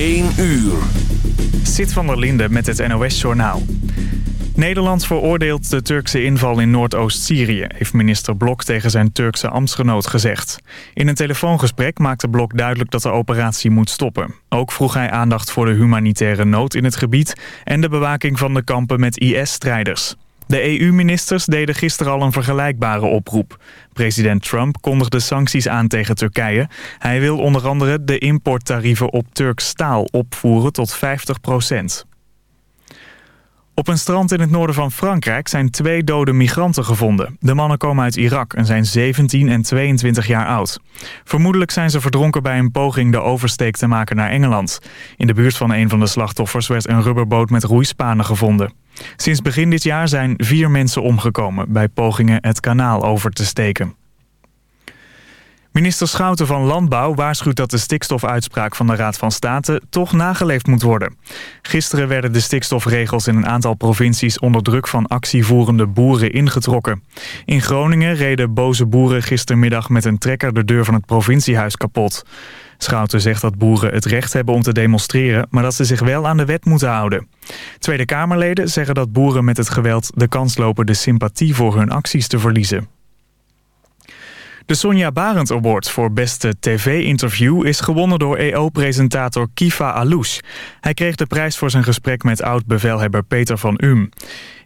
1 uur. Zit van der Linde met het NOS-journaal. Nederland veroordeelt de Turkse inval in Noordoost-Syrië... heeft minister Blok tegen zijn Turkse ambtsgenoot gezegd. In een telefoongesprek maakte Blok duidelijk dat de operatie moet stoppen. Ook vroeg hij aandacht voor de humanitaire nood in het gebied... en de bewaking van de kampen met IS-strijders. De EU-ministers deden gisteren al een vergelijkbare oproep. President Trump kondigde sancties aan tegen Turkije. Hij wil onder andere de importtarieven op Turks staal opvoeren tot 50 procent. Op een strand in het noorden van Frankrijk zijn twee dode migranten gevonden. De mannen komen uit Irak en zijn 17 en 22 jaar oud. Vermoedelijk zijn ze verdronken bij een poging de oversteek te maken naar Engeland. In de buurt van een van de slachtoffers werd een rubberboot met roeispanen gevonden. Sinds begin dit jaar zijn vier mensen omgekomen bij pogingen het kanaal over te steken. Minister Schouten van Landbouw waarschuwt dat de stikstofuitspraak van de Raad van State toch nageleefd moet worden. Gisteren werden de stikstofregels in een aantal provincies onder druk van actievoerende boeren ingetrokken. In Groningen reden boze boeren gistermiddag met een trekker de deur van het provinciehuis kapot. Schouten zegt dat boeren het recht hebben om te demonstreren, maar dat ze zich wel aan de wet moeten houden. Tweede Kamerleden zeggen dat boeren met het geweld de kans lopen de sympathie voor hun acties te verliezen. De Sonja Barend Award voor beste tv-interview is gewonnen door EO-presentator Kifa Alouche. Hij kreeg de prijs voor zijn gesprek met oud-bevelhebber Peter van Um.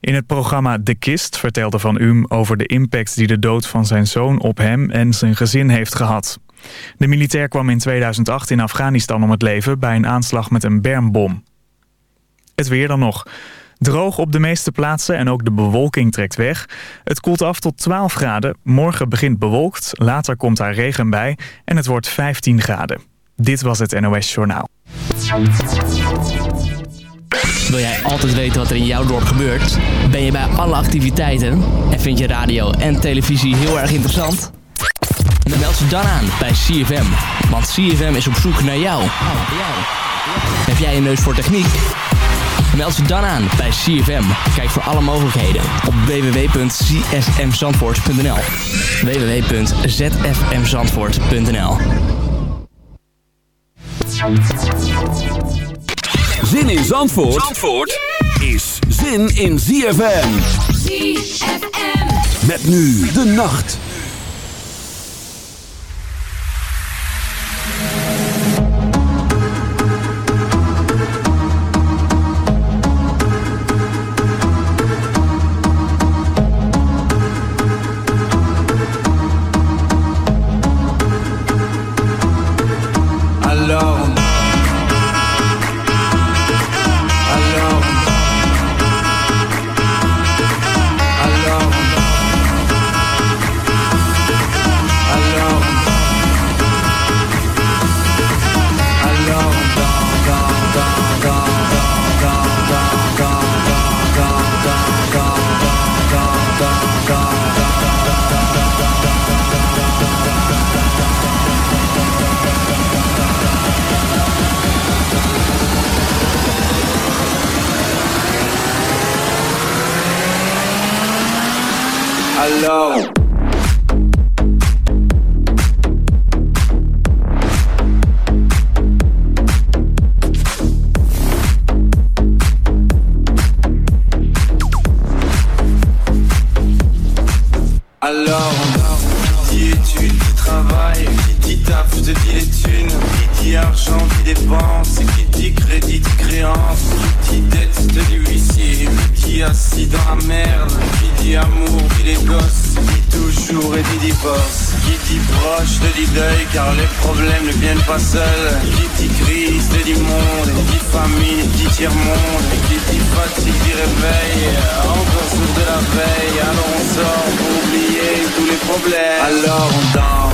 In het programma De Kist vertelde van Um over de impact die de dood van zijn zoon op hem en zijn gezin heeft gehad. De militair kwam in 2008 in Afghanistan om het leven bij een aanslag met een bermbom. Het weer dan nog. Droog op de meeste plaatsen en ook de bewolking trekt weg. Het koelt af tot 12 graden. Morgen begint bewolkt, later komt daar regen bij en het wordt 15 graden. Dit was het NOS Journaal. Wil jij altijd weten wat er in jouw dorp gebeurt? Ben je bij alle activiteiten? En vind je radio en televisie heel erg interessant? Dan meld ze dan aan bij CFM. Want CFM is op zoek naar jou. Heb jij een neus voor techniek? Meld ze dan aan bij CFM. Kijk voor alle mogelijkheden op www.csmzandvoort.nl www.zfmzandvoort.nl Zin in Zandvoort, Zandvoort is zin in ZFM. ZFM. Met nu de nacht. Te dit les qui dit argent, qui dépense, qui dit crédit, dit créance, qui dit dette, te dit huissier, qui dit assis dans la merde, qui dit amour, dit les gosses, qui dit toujours et dit divorce, qui dit proche, te dit deuil, car les problèmes ne viennent pas seuls, qui dit crise, te dit monde, qui dit famine, dit tiers-monde, qui dit fatigue, dit réveil, encore sourd de la veille, alors on sort pour oublier tous les problèmes. Alors on danse.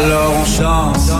alors on chante.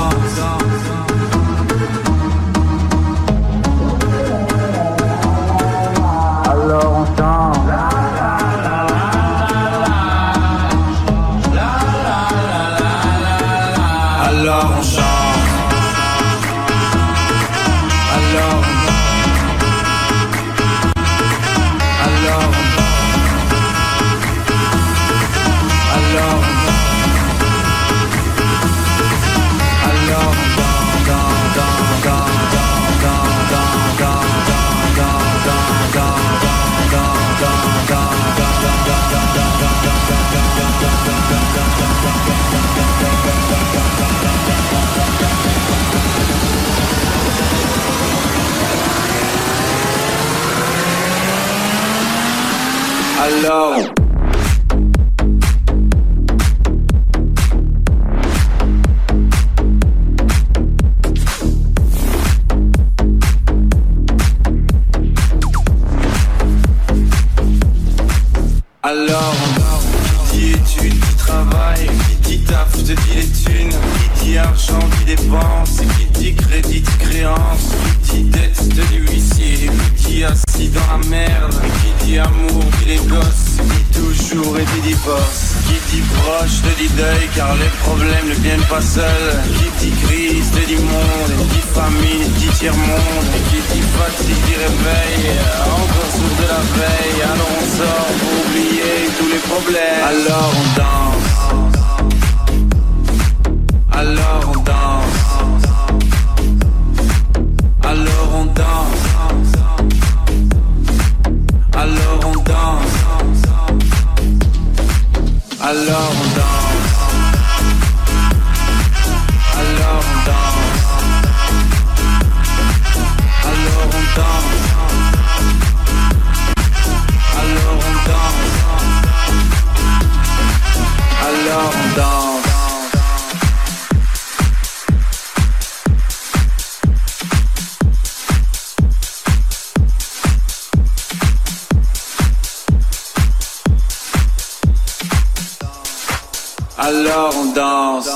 Alors on danse.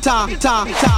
ta ta ta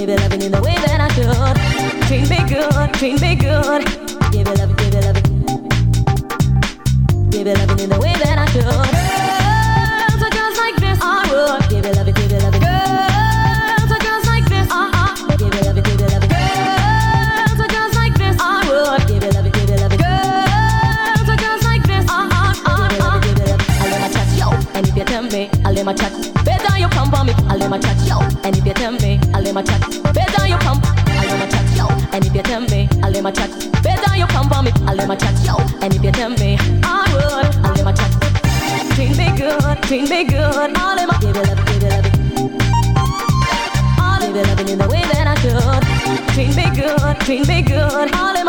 Give it loving in the way that I should. Treat me good, treat me good. Give it love, give it love. Give it loving in the way that I should. Girls are just like this, I would. Give it love, give it love. Girls are just like this, uh uh. Give it love, give it love. Girls are just like this, I would. Give it love, give it love. Girls are just like this, uh uh uh uh. Give it love, I'll let my chat, yo. And if you tell me, I'll let my chat. Better you come for me, I'll let my chat, yo. And if you tell me, let my chat. Better you come, I'll let my chat, yo. And if you tell me, I'll let my chat. Better you come for me, I'll let my chat, yo. And if you tell me, I would, I'll let my chat. Treat me good, treat me good. I'll let my give it love, give it love. I'll give it loving in the way that I should. Treat me good, treat me good. I'll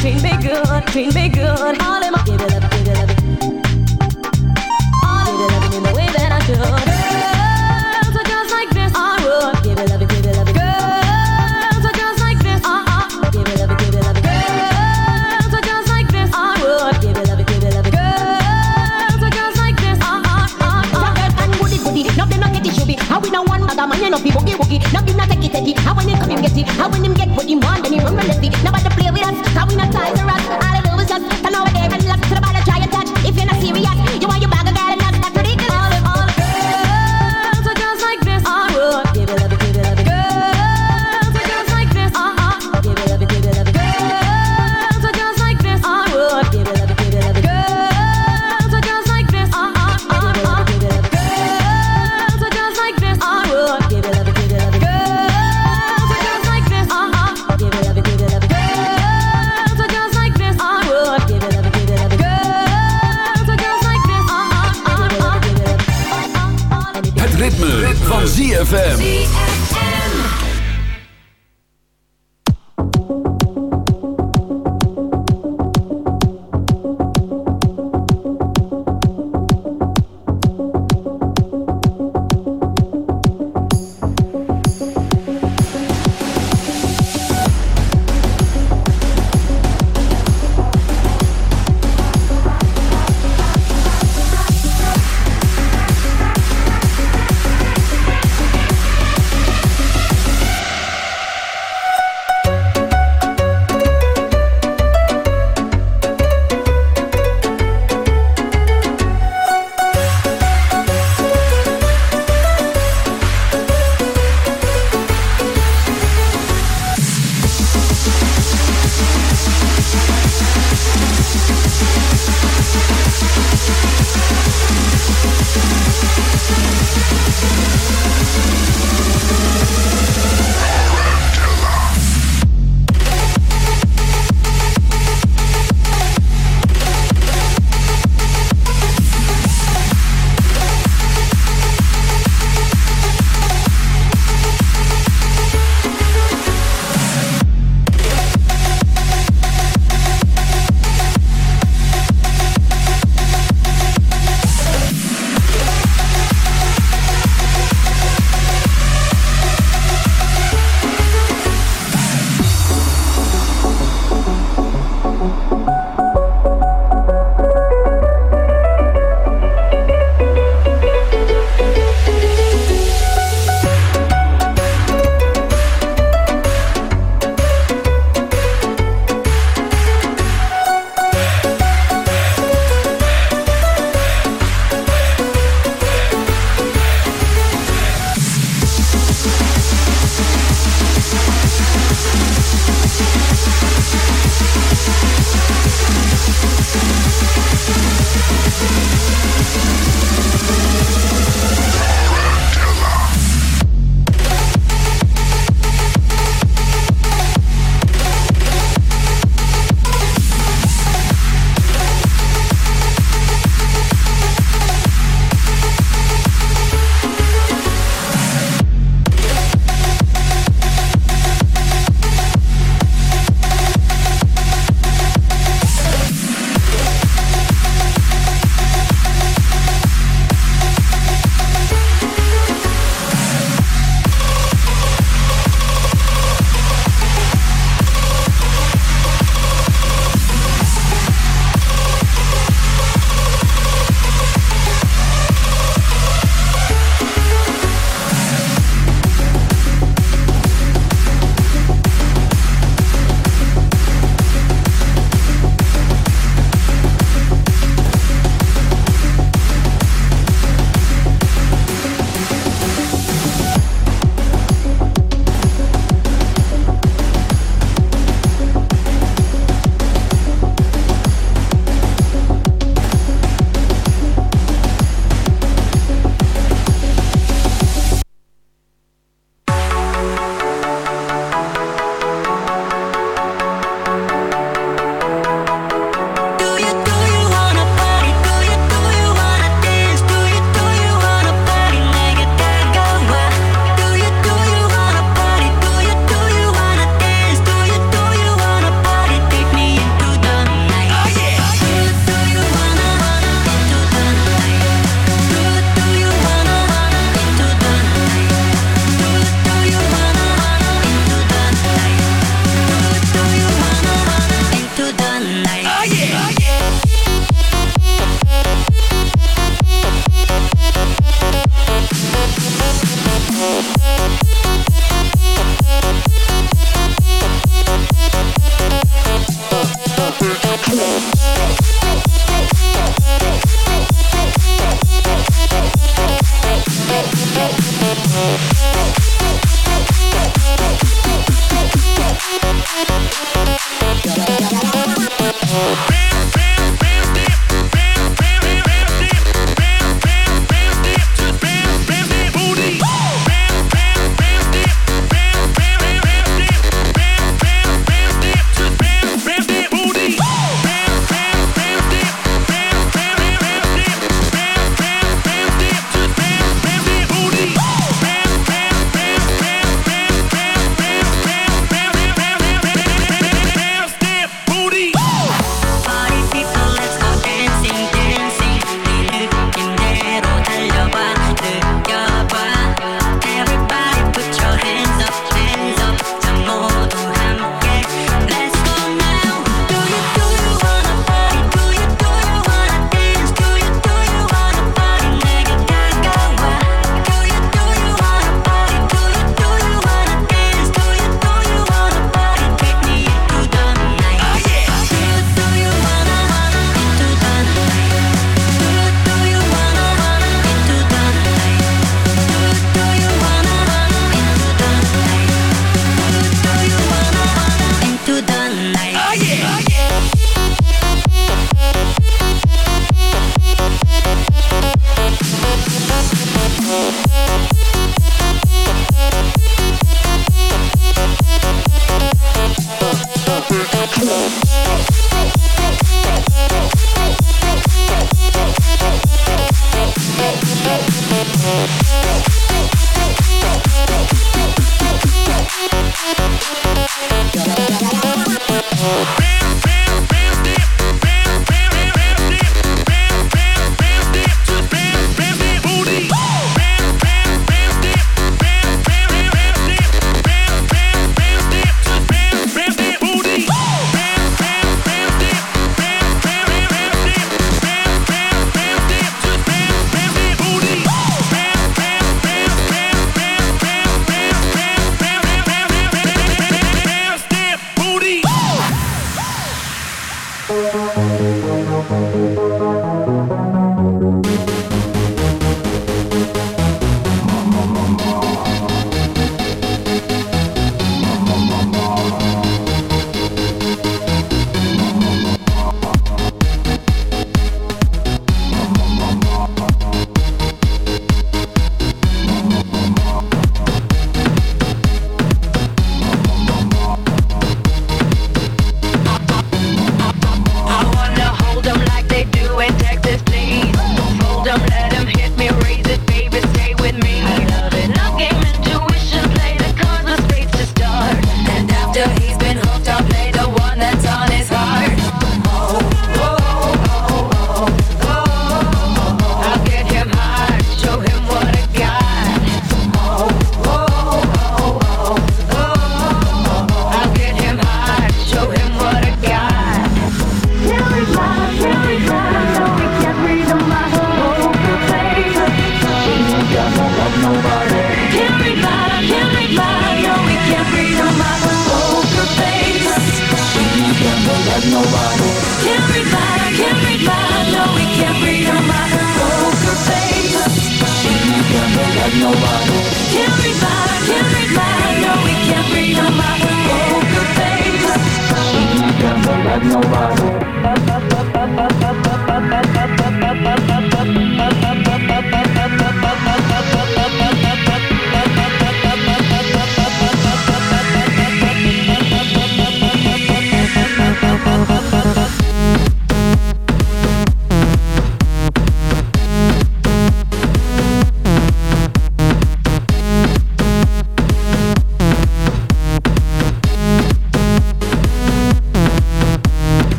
Treat me good, treat me good. All in my give it love, give it love. All give it loving in the way that I should. Girls are like this, I would give it love, give it love. Girls are like this, uh uh. Give it love, give it love. Girls are like this, I would give it love, give it them not get it be. We other man, fi boogie woogie. Take it take it. How when him come him get it. How when him get what him want, then he run relentlessly. Nobody play with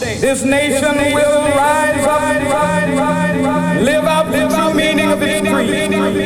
this nation will rise up, live out the true meaning of its creed.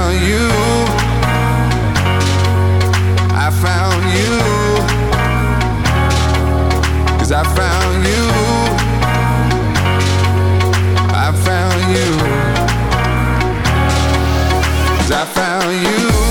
you.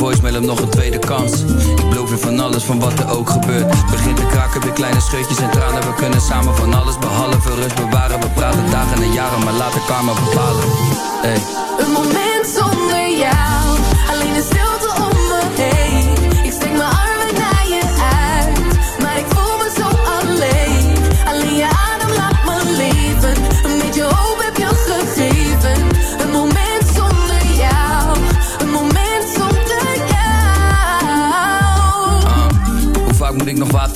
Voicemail om nog een tweede kans. Ik beloof je van alles van wat er ook gebeurt. Begint te kraken, weer kleine scheutjes en tranen. We kunnen samen van alles behalve rust bewaren. We praten dagen en jaren, maar laten karma bepalen. Hey. Een moment zonder jou,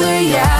zonder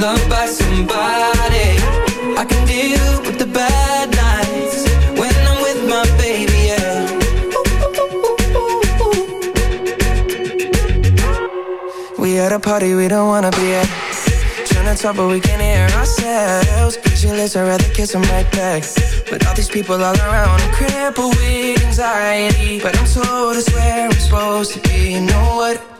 loved by somebody. I can deal with the bad nights When I'm with my baby, yeah. We at a party we don't wanna be at. Trying to talk but we can't hear ourselves. Pictureless, I'd rather kiss them right back. But all these people all around I'm crippled with anxiety. But I'm told it's where I'm supposed to be. You know what?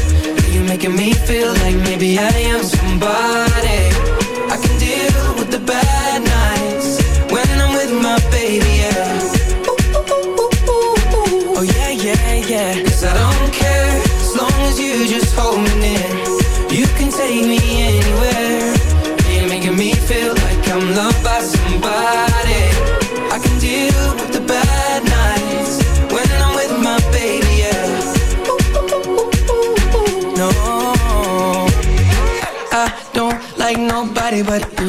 making me feel like maybe I am somebody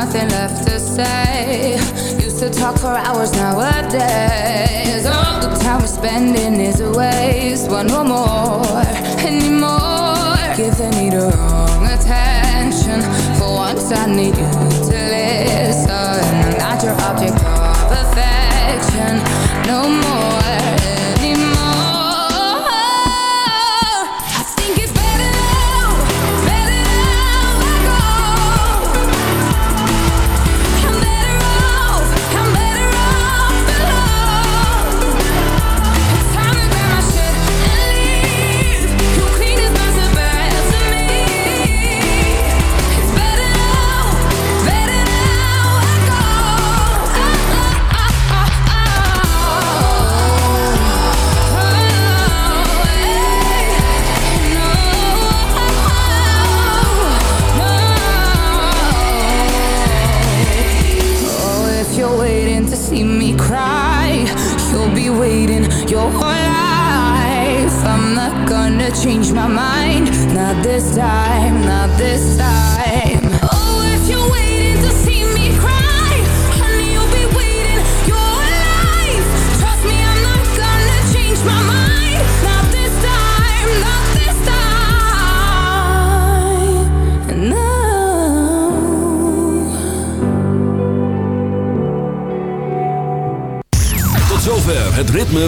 Nothing left to say. Used to talk for hours nowadays. All the time we're spending is a waste. One more